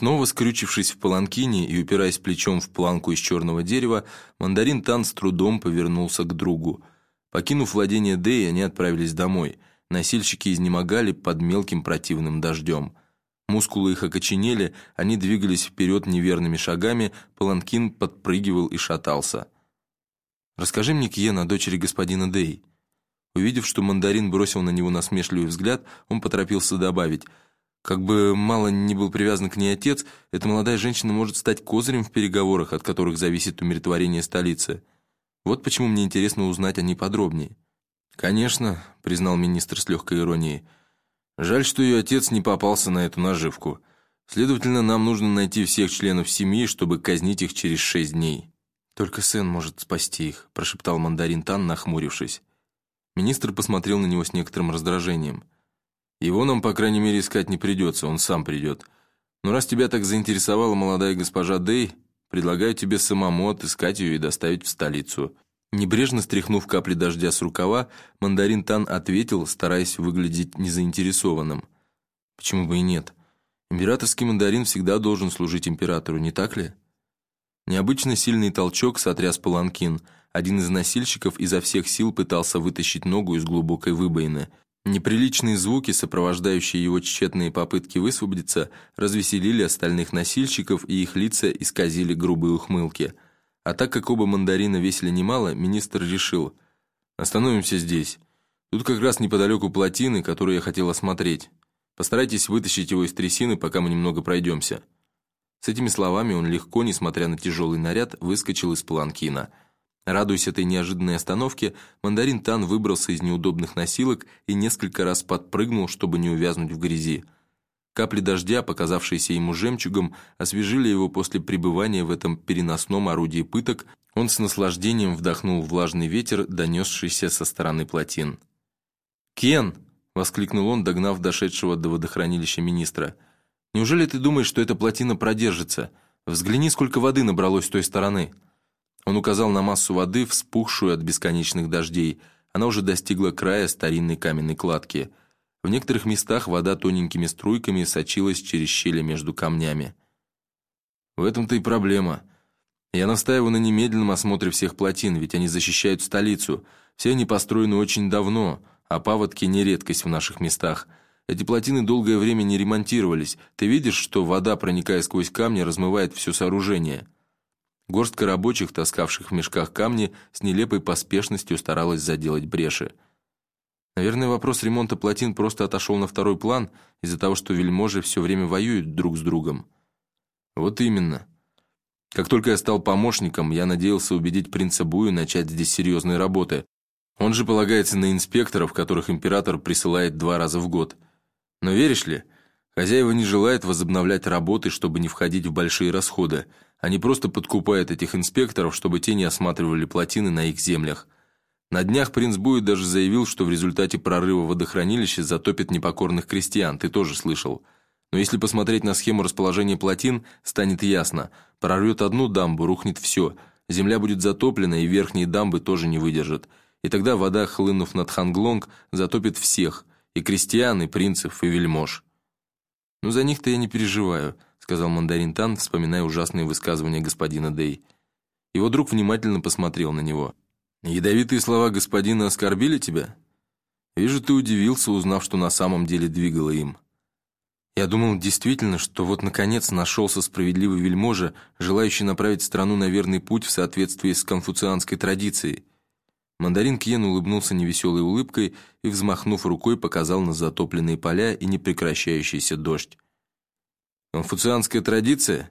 Снова скрючившись в паланкине и упираясь плечом в планку из черного дерева, мандарин Тан с трудом повернулся к другу. Покинув владение Дэй, они отправились домой. Носильщики изнемогали под мелким противным дождем. Мускулы их окоченели, они двигались вперед неверными шагами, паланкин подпрыгивал и шатался. «Расскажи мне, Киен, о дочери господина Дэй». Увидев, что мандарин бросил на него насмешливый взгляд, он поторопился добавить – как бы мало не был привязан к ней отец, эта молодая женщина может стать козырем в переговорах, от которых зависит умиротворение столицы. Вот почему мне интересно узнать о ней подробнее. «Конечно», — признал министр с легкой иронией. «Жаль, что ее отец не попался на эту наживку. Следовательно, нам нужно найти всех членов семьи, чтобы казнить их через шесть дней». «Только Сэн может спасти их», — прошептал мандарин Тан, нахмурившись. Министр посмотрел на него с некоторым раздражением. Его нам, по крайней мере, искать не придется, он сам придет. Но раз тебя так заинтересовала молодая госпожа Дэй, предлагаю тебе самому отыскать ее и доставить в столицу». Небрежно стряхнув капли дождя с рукава, мандарин Тан ответил, стараясь выглядеть незаинтересованным. «Почему бы и нет? Императорский мандарин всегда должен служить императору, не так ли?» Необычно сильный толчок сотряс паланкин. Один из носильщиков изо всех сил пытался вытащить ногу из глубокой выбоины – Неприличные звуки, сопровождающие его тщетные попытки высвободиться, развеселили остальных носильщиков, и их лица исказили грубые ухмылки. А так как оба мандарина весили немало, министр решил «Остановимся здесь. Тут как раз неподалеку плотины, которую я хотел осмотреть. Постарайтесь вытащить его из трясины, пока мы немного пройдемся». С этими словами он легко, несмотря на тяжелый наряд, выскочил из паланкина – Радуясь этой неожиданной остановке, мандарин Тан выбрался из неудобных носилок и несколько раз подпрыгнул, чтобы не увязнуть в грязи. Капли дождя, показавшиеся ему жемчугом, освежили его после пребывания в этом переносном орудии пыток, он с наслаждением вдохнул влажный ветер, донесшийся со стороны плотин. «Кен!» — воскликнул он, догнав дошедшего до водохранилища министра. «Неужели ты думаешь, что эта плотина продержится? Взгляни, сколько воды набралось с той стороны!» Он указал на массу воды, вспухшую от бесконечных дождей. Она уже достигла края старинной каменной кладки. В некоторых местах вода тоненькими струйками сочилась через щели между камнями. В этом-то и проблема. Я настаиваю на немедленном осмотре всех плотин, ведь они защищают столицу. Все они построены очень давно, а паводки не редкость в наших местах. Эти плотины долгое время не ремонтировались. Ты видишь, что вода, проникая сквозь камни, размывает все сооружение?» Горстка рабочих, таскавших в мешках камни, с нелепой поспешностью старалась заделать бреши. Наверное, вопрос ремонта плотин просто отошел на второй план из-за того, что вельможи все время воюют друг с другом. Вот именно. Как только я стал помощником, я надеялся убедить принца Бую начать здесь серьезные работы. Он же полагается на инспекторов, которых император присылает два раза в год. Но веришь ли, хозяева не желают возобновлять работы, чтобы не входить в большие расходы – они просто подкупают этих инспекторов, чтобы те не осматривали плотины на их землях. На днях принц Буй даже заявил, что в результате прорыва водохранилища затопит непокорных крестьян, ты тоже слышал. Но если посмотреть на схему расположения плотин, станет ясно. Прорвет одну дамбу, рухнет все. Земля будет затоплена, и верхние дамбы тоже не выдержат. И тогда вода, хлынув над Ханглонг, затопит всех. И крестьян, и принцев, и вельмож. Ну, за них-то я не переживаю сказал мандарин Тан, вспоминая ужасные высказывания господина Дэй. Его друг внимательно посмотрел на него. «Ядовитые слова господина оскорбили тебя? Вижу, ты удивился, узнав, что на самом деле двигало им». Я думал действительно, что вот наконец нашелся справедливый вельможа, желающий направить страну на верный путь в соответствии с конфуцианской традицией. Мандарин Кьен улыбнулся невеселой улыбкой и, взмахнув рукой, показал на затопленные поля и непрекращающийся дождь. Конфуцианская традиция?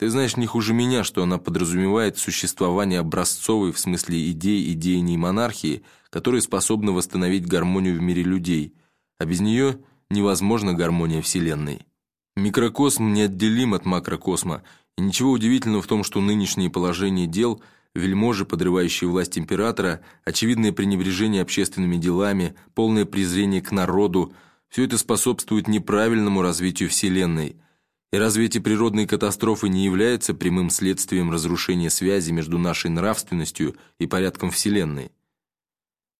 Ты знаешь не хуже меня, что она подразумевает существование образцовой в смысле идей и деяний монархии, которая способна восстановить гармонию в мире людей, а без нее невозможна гармония Вселенной. Микрокосм неотделим от макрокосма, и ничего удивительного в том, что нынешнее положение дел – вельможи, подрывающие власть императора, очевидное пренебрежение общественными делами, полное презрение к народу – все это способствует неправильному развитию Вселенной – и разве эти природные катастрофы не являются прямым следствием разрушения связи между нашей нравственностью и порядком Вселенной?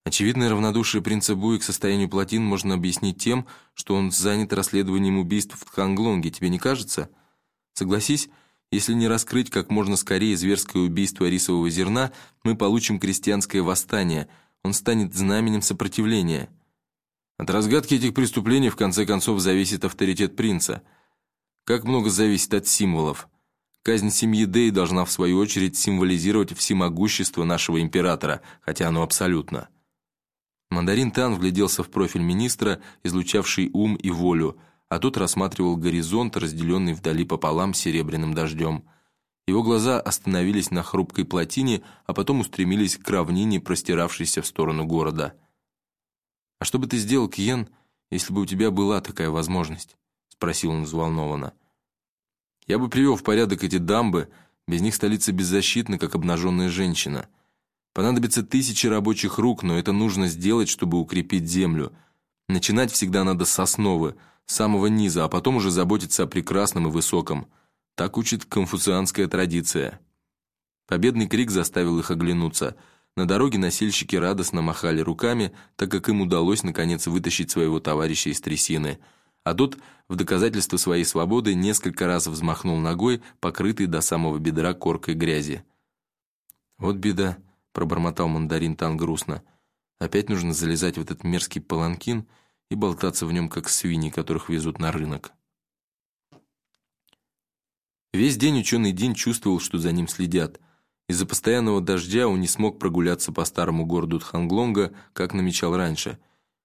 Очевидное равнодушие принца Буи к состоянию плотин можно объяснить тем, что он занят расследованием убийств в Тханглонге, тебе не кажется? Согласись, если не раскрыть как можно скорее зверское убийство рисового зерна, мы получим крестьянское восстание, он станет знаменем сопротивления. От разгадки этих преступлений в конце концов зависит авторитет принца. Как много зависит от символов. Казнь семьи Дэй должна, в свою очередь, символизировать всемогущество нашего императора, хотя оно абсолютно. Мандарин Тан вгляделся в профиль министра, излучавший ум и волю, а тот рассматривал горизонт, разделенный вдали пополам серебряным дождем. Его глаза остановились на хрупкой плотине, а потом устремились к равнине, простиравшейся в сторону города. «А что бы ты сделал, Кьен, если бы у тебя была такая возможность?» — спросил он взволнованно. «Я бы привел в порядок эти дамбы, без них столица беззащитна, как обнаженная женщина». Понадобится тысячи рабочих рук, но это нужно сделать, чтобы укрепить землю. Начинать всегда надо с основы, самого низа, а потом уже заботиться о прекрасном и высоком. Так учит конфуцианская традиция. Победный крик заставил их оглянуться. На дороге носильщики радостно махали руками, так как им удалось наконец вытащить своего товарища из трясины. А тот, в доказательство своей свободы, несколько раз взмахнул ногой, покрытой до самого бедра коркой грязи. «Вот беда», — пробормотал мандарин Тан грустно. «Опять нужно залезать в этот мерзкий паланкин и болтаться в нем, как свиньи, которых везут на рынок». Весь день ученый Дин чувствовал, что за ним следят. Из-за постоянного дождя он не смог прогуляться по старому городу Тханглонга, как намечал раньше.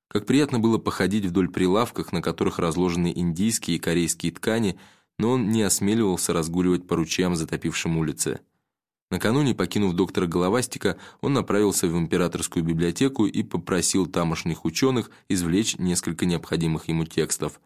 Как приятно было походить вдоль прилавков, на которых разложены индийские и корейские ткани, но он не осмеливался разгуливать по ручьям, затопившим улицы. Накануне, покинув доктора Головастика, он направился в императорскую библиотеку и попросил тамошних ученых извлечь несколько необходимых ему текстов.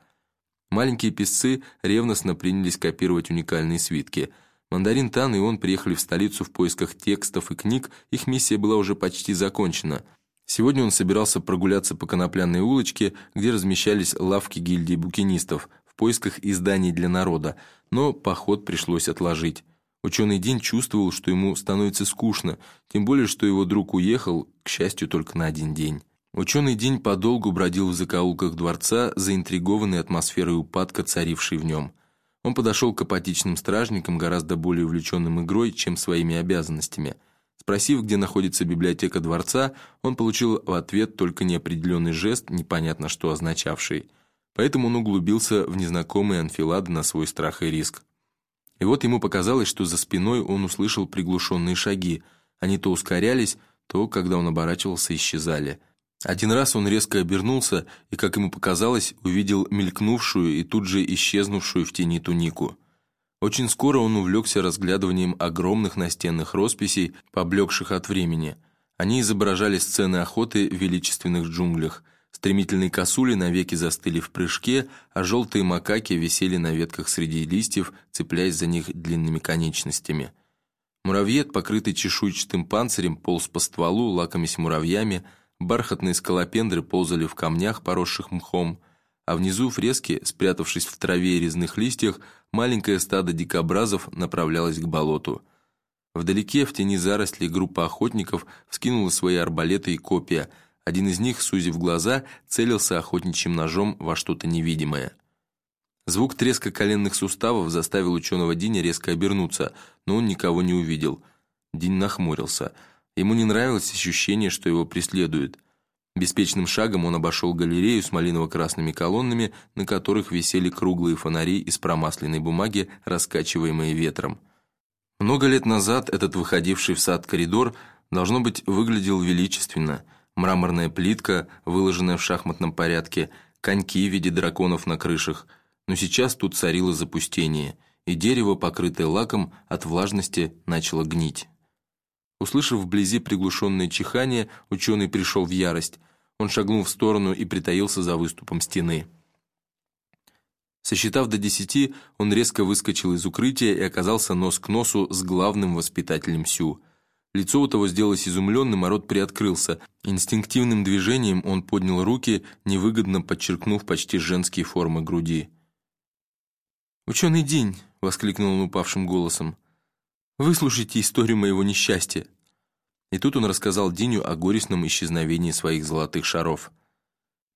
Маленькие писцы ревностно принялись копировать уникальные свитки. Мандарин Тан и он приехали в столицу в поисках текстов и книг, их миссия была уже почти закончена. Сегодня он собирался прогуляться по Конопляной улочке, где размещались лавки гильдии букинистов, в поисках изданий для народа, но поход пришлось отложить. Ученый Дин чувствовал, что ему становится скучно, тем более, что его друг уехал, к счастью, только на один день. Ученый День подолгу бродил в закоулках дворца, заинтригованный атмосферой упадка, царившей в нем. Он подошел к апатичным стражникам, гораздо более увлеченным игрой, чем своими обязанностями. Спросив, где находится библиотека дворца, он получил в ответ только неопределенный жест, непонятно что означавший. Поэтому он углубился в незнакомые анфилады на свой страх и риск. И вот ему показалось, что за спиной он услышал приглушенные шаги. Они то ускорялись, то, когда он оборачивался, исчезали. Один раз он резко обернулся и, как ему показалось, увидел мелькнувшую и тут же исчезнувшую в тени тунику. Очень скоро он увлекся разглядыванием огромных настенных росписей, поблекших от времени. Они изображали сцены охоты в величественных джунглях – Стремительные косули навеки застыли в прыжке, а желтые макаки висели на ветках среди листьев, цепляясь за них длинными конечностями. Муравьед, покрытый чешуйчатым панцирем, полз по стволу, лакомясь муравьями, бархатные скалопендры ползали в камнях, поросших мхом, а внизу фрески, спрятавшись в траве и резных листьях, маленькое стадо дикобразов направлялось к болоту. Вдалеке, в тени зарослей, группа охотников вскинула свои арбалеты и копья – один из них, сузив глаза, целился охотничьим ножом во что-то невидимое. Звук треска коленных суставов заставил ученого Диня резко обернуться, но он никого не увидел. Динь нахмурился. Ему не нравилось ощущение, что его преследуют. Беспечным шагом он обошел галерею с малиново-красными колоннами, на которых висели круглые фонари из промасленной бумаги, раскачиваемые ветром. Много лет назад этот выходивший в сад коридор, должно быть, выглядел величественно – мраморная плитка, выложенная в шахматном порядке, коньки в виде драконов на крышах. Но сейчас тут царило запустение, и дерево, покрытое лаком, от влажности начало гнить. Услышав вблизи приглушенное чихание, ученый пришел в ярость. Он шагнул в сторону и притаился за выступом стены. Сосчитав до десяти, он резко выскочил из укрытия и оказался нос к носу с главным воспитателем Сю – Лицо у того сделалось изумленным, а рот приоткрылся. Инстинктивным движением он поднял руки, невыгодно подчеркнув почти женские формы груди. «Ученый день!» — воскликнул он упавшим голосом. «Выслушайте историю моего несчастья!» И тут он рассказал Диню о горестном исчезновении своих золотых шаров.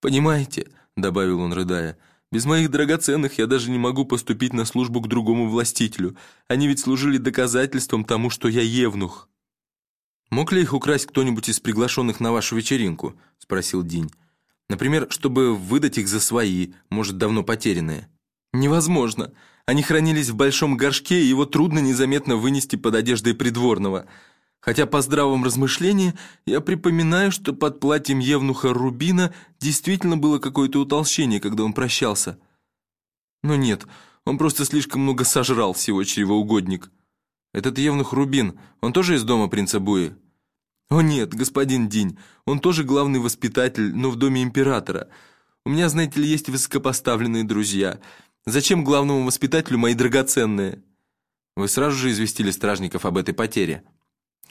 «Понимаете?» — добавил он, рыдая — Без моих драгоценных я даже не могу поступить на службу к другому властителю. Они ведь служили доказательством тому, что я евнух». «Мог ли их украсть кто-нибудь из приглашенных на вашу вечеринку?» — спросил Динь. «Например, чтобы выдать их за свои, может, давно потерянные». «Невозможно. Они хранились в большом горшке, и его трудно незаметно вынести под одеждой придворного. Хотя по здравом размышлении я припоминаю, что под платьем Евнуха Рубина действительно было какое-то утолщение, когда он прощался. Но нет, он просто слишком много сожрал всего чревоугодник. Этот Евнух Рубин, он тоже из дома принца Буи?» «О нет, господин Динь, он тоже главный воспитатель, но в доме императора. У меня, знаете ли, есть высокопоставленные друзья. Зачем главному воспитателю мои драгоценные?» «Вы сразу же известили стражников об этой потере?»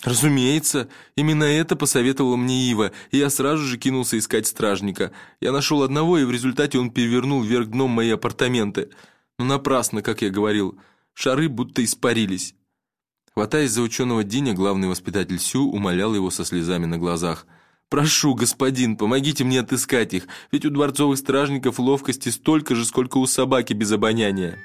«Разумеется, именно это посоветовала мне Ива, и я сразу же кинулся искать стражника. Я нашел одного, и в результате он перевернул вверх дном мои апартаменты. Но напрасно, как я говорил, шары будто испарились». Хватаясь за ученого Диня, главный воспитатель Сю умолял его со слезами на глазах. «Прошу, господин, помогите мне отыскать их, ведь у дворцовых стражников ловкости столько же, сколько у собаки без обоняния».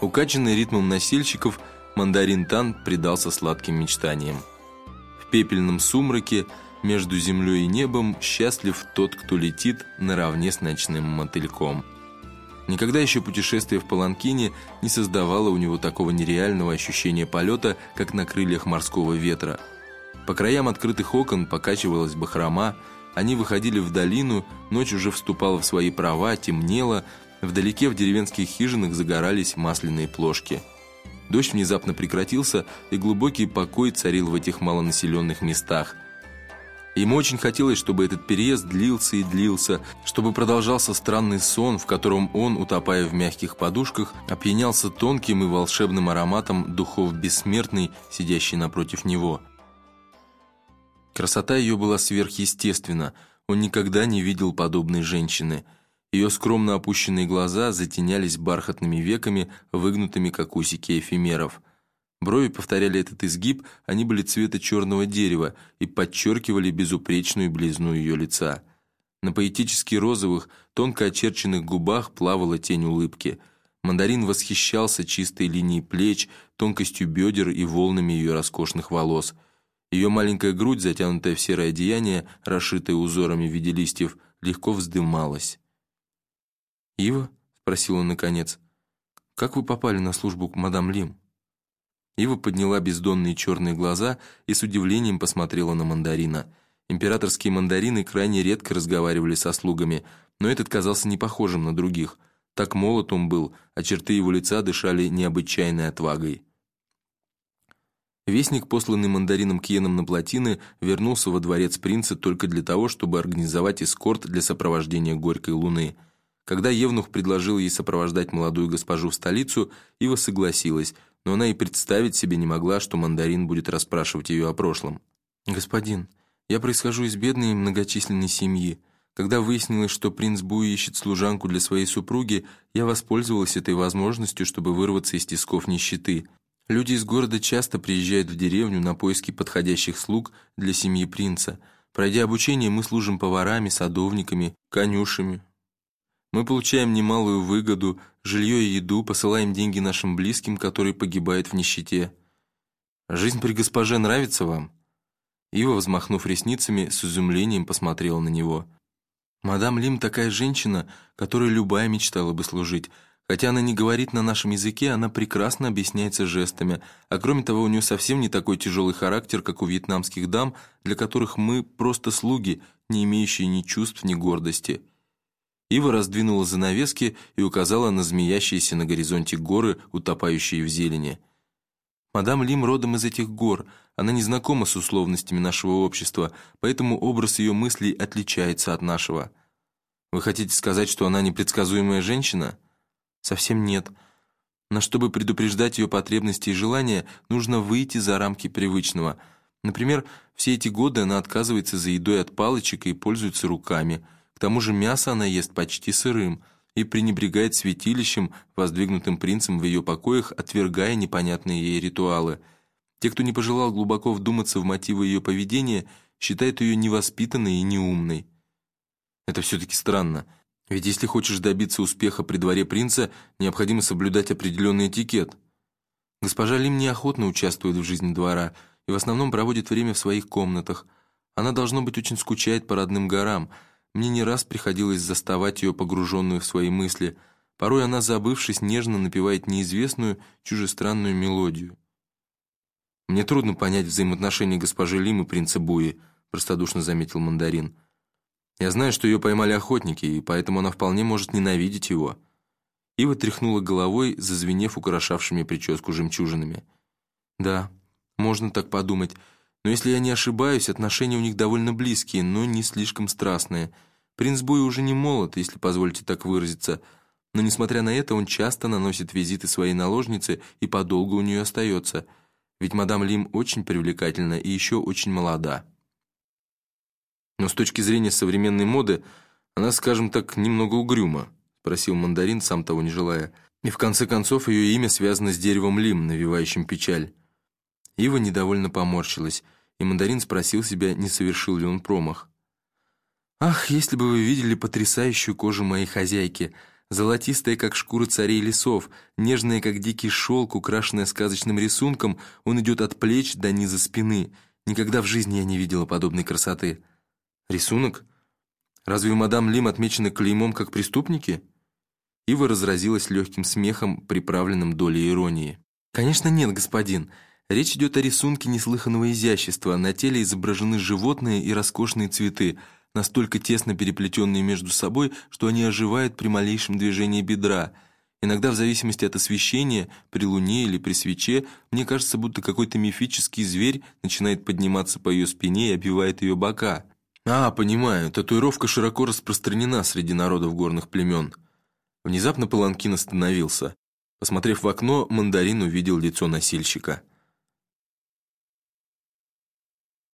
Укачанный ритмом носильщиков, мандарин Тан предался сладким мечтаниям. В пепельном сумраке между землей и небом счастлив тот, кто летит наравне с ночным мотыльком. Никогда еще путешествие в Паланкине не создавало у него такого нереального ощущения полета, как на крыльях морского ветра. По краям открытых окон покачивалась бахрома, они выходили в долину, ночь уже вступала в свои права, темнело, вдалеке в деревенских хижинах загорались масляные плошки. Дождь внезапно прекратился, и глубокий покой царил в этих малонаселенных местах – Ему очень хотелось, чтобы этот переезд длился и длился, чтобы продолжался странный сон, в котором он, утопая в мягких подушках, опьянялся тонким и волшебным ароматом духов бессмертной, сидящей напротив него. Красота ее была сверхъестественна, он никогда не видел подобной женщины. Ее скромно опущенные глаза затенялись бархатными веками, выгнутыми, как усики эфемеров – Брови повторяли этот изгиб, они были цвета черного дерева и подчеркивали безупречную близну ее лица. На поэтически розовых, тонко очерченных губах плавала тень улыбки. Мандарин восхищался чистой линией плеч, тонкостью бедер и волнами ее роскошных волос. Ее маленькая грудь, затянутая в серое одеяние, расшитое узорами в виде листьев, легко вздымалась. «Ива?» — спросил он наконец. «Как вы попали на службу к мадам Лим?» Ива подняла бездонные черные глаза и с удивлением посмотрела на мандарина. Императорские мандарины крайне редко разговаривали со слугами, но этот казался не похожим на других. Так молод он был, а черты его лица дышали необычайной отвагой. Вестник, посланный мандарином Кьеном на плотины, вернулся во дворец принца только для того, чтобы организовать эскорт для сопровождения Горькой Луны. Когда Евнух предложил ей сопровождать молодую госпожу в столицу, Ива согласилась – но она и представить себе не могла, что мандарин будет расспрашивать ее о прошлом. «Господин, я происхожу из бедной и многочисленной семьи. Когда выяснилось, что принц Буи ищет служанку для своей супруги, я воспользовалась этой возможностью, чтобы вырваться из тисков нищеты. Люди из города часто приезжают в деревню на поиски подходящих слуг для семьи принца. Пройдя обучение, мы служим поварами, садовниками, конюшами, мы получаем немалую выгоду, жилье и еду, посылаем деньги нашим близким, которые погибают в нищете. Жизнь при госпоже нравится вам?» Ива, взмахнув ресницами, с изумлением посмотрела на него. «Мадам Лим такая женщина, которой любая мечтала бы служить. Хотя она не говорит на нашем языке, она прекрасно объясняется жестами, а кроме того, у нее совсем не такой тяжелый характер, как у вьетнамских дам, для которых мы просто слуги, не имеющие ни чувств, ни гордости». Ива раздвинула занавески и указала на змеящиеся на горизонте горы, утопающие в зелени. «Мадам Лим родом из этих гор. Она не знакома с условностями нашего общества, поэтому образ ее мыслей отличается от нашего. Вы хотите сказать, что она непредсказуемая женщина?» «Совсем нет. Но чтобы предупреждать ее потребности и желания, нужно выйти за рамки привычного. Например, все эти годы она отказывается за едой от палочек и пользуется руками». Тому же мясо она ест почти сырым и пренебрегает святилищем, воздвигнутым принцем в ее покоях, отвергая непонятные ей ритуалы. Те, кто не пожелал глубоко вдуматься в мотивы ее поведения, считают ее невоспитанной и неумной. Это все-таки странно. Ведь если хочешь добиться успеха при дворе принца, необходимо соблюдать определенный этикет. Госпожа Лим неохотно участвует в жизни двора и в основном проводит время в своих комнатах. Она, должно быть, очень скучает по родным горам. Мне не раз приходилось заставать ее погруженную в свои мысли. Порой она, забывшись, нежно напевает неизвестную, чужестранную мелодию. «Мне трудно понять взаимоотношения госпожи Лим и принца Буи», простодушно заметил мандарин. «Я знаю, что ее поймали охотники, и поэтому она вполне может ненавидеть его». Ива тряхнула головой, зазвенев украшавшими прическу жемчужинами. «Да, можно так подумать, но если я не ошибаюсь, отношения у них довольно близкие, но не слишком страстные. Принц Буи уже не молод, если позволите так выразиться, но, несмотря на это, он часто наносит визиты своей наложнице и подолгу у нее остается» ведь мадам Лим очень привлекательна и еще очень молода. Но с точки зрения современной моды, она, скажем так, немного угрюма, спросил мандарин, сам того не желая. И в конце концов ее имя связано с деревом Лим, навевающим печаль. Ива недовольно поморщилась, и мандарин спросил себя, не совершил ли он промах. «Ах, если бы вы видели потрясающую кожу моей хозяйки!» Золотистая, как шкура царей лесов, нежная, как дикий шелк, украшенная сказочным рисунком, он идет от плеч до низа спины. Никогда в жизни я не видела подобной красоты. Рисунок? Разве мадам Лим отмечены клеймом как преступники? Ива разразилась легким смехом, приправленным долей иронии. «Конечно нет, господин. Речь идет о рисунке неслыханного изящества. На теле изображены животные и роскошные цветы — настолько тесно переплетенные между собой, что они оживают при малейшем движении бедра. Иногда, в зависимости от освещения, при луне или при свече, мне кажется, будто какой-то мифический зверь начинает подниматься по ее спине и обвивает ее бока. А, понимаю, татуировка широко распространена среди народов горных племен. Внезапно Паланкин остановился. Посмотрев в окно, мандарин увидел лицо носильщика.